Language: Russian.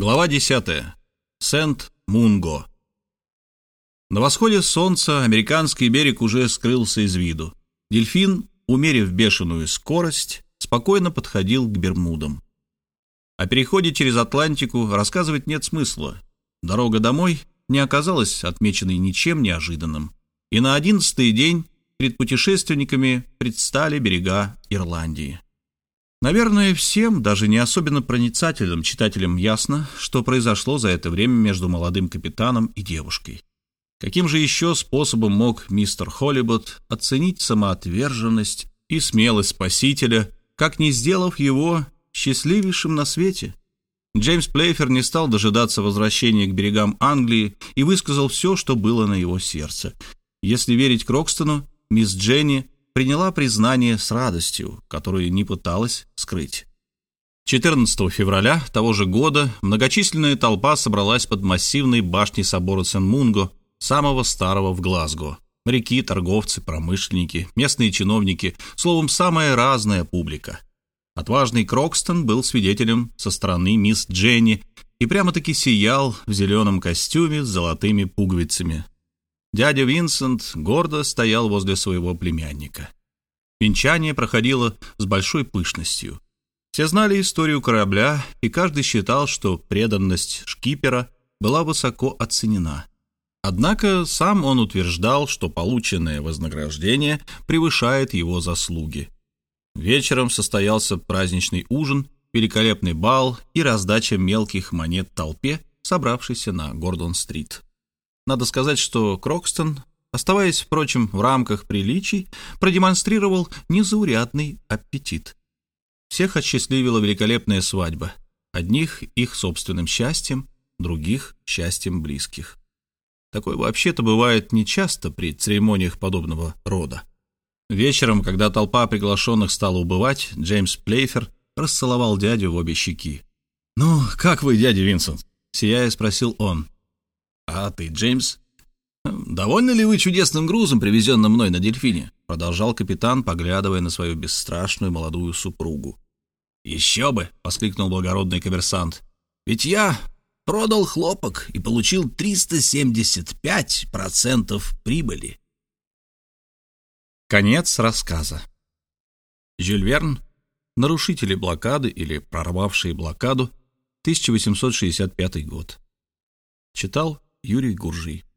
Глава 10. Сент-Мунго. На восходе солнца американский берег уже скрылся из виду. Дельфин, умерив бешеную скорость, спокойно подходил к Бермудам. О переходе через Атлантику рассказывать нет смысла. Дорога домой не оказалась отмеченной ничем неожиданным. И на одиннадцатый день перед путешественниками предстали берега Ирландии. Наверное, всем, даже не особенно проницательным читателям, ясно, что произошло за это время между молодым капитаном и девушкой. Каким же еще способом мог мистер Холлибуд оценить самоотверженность и смелость спасителя, как не сделав его счастливейшим на свете? Джеймс Плейфер не стал дожидаться возвращения к берегам Англии и высказал все, что было на его сердце. Если верить Крокстону, мисс Дженни приняла признание с радостью, которую не пыталась скрыть. 14 февраля того же года многочисленная толпа собралась под массивной башней собора Сен-Мунго, самого старого в Глазго. Моряки, торговцы, промышленники, местные чиновники, словом, самая разная публика. Отважный Крокстон был свидетелем со стороны мисс Дженни и прямо-таки сиял в зеленом костюме с золотыми пуговицами, Дядя Винсент гордо стоял возле своего племянника. Венчание проходило с большой пышностью. Все знали историю корабля, и каждый считал, что преданность шкипера была высоко оценена. Однако сам он утверждал, что полученное вознаграждение превышает его заслуги. Вечером состоялся праздничный ужин, великолепный бал и раздача мелких монет толпе, собравшейся на Гордон-стрит. Надо сказать, что Крокстон, оставаясь, впрочем, в рамках приличий, продемонстрировал незаурядный аппетит. Всех осчастливила великолепная свадьба. Одних их собственным счастьем, других — счастьем близких. Такое вообще-то бывает нечасто при церемониях подобного рода. Вечером, когда толпа приглашенных стала убывать, Джеймс Плейфер расцеловал дядю в обе щеки. «Ну, как вы, дядя Винсент?» — сияя спросил он. «А ты, Джеймс?» «Довольны ли вы чудесным грузом, привезенным мной на дельфине?» Продолжал капитан, поглядывая на свою бесстрашную молодую супругу. «Еще бы!» — воскликнул благородный коммерсант. «Ведь я продал хлопок и получил 375% прибыли». Конец рассказа. Жюль Верн «Нарушители блокады» или «Прорвавшие блокаду», 1865 год. Читал Юрий Гуржий.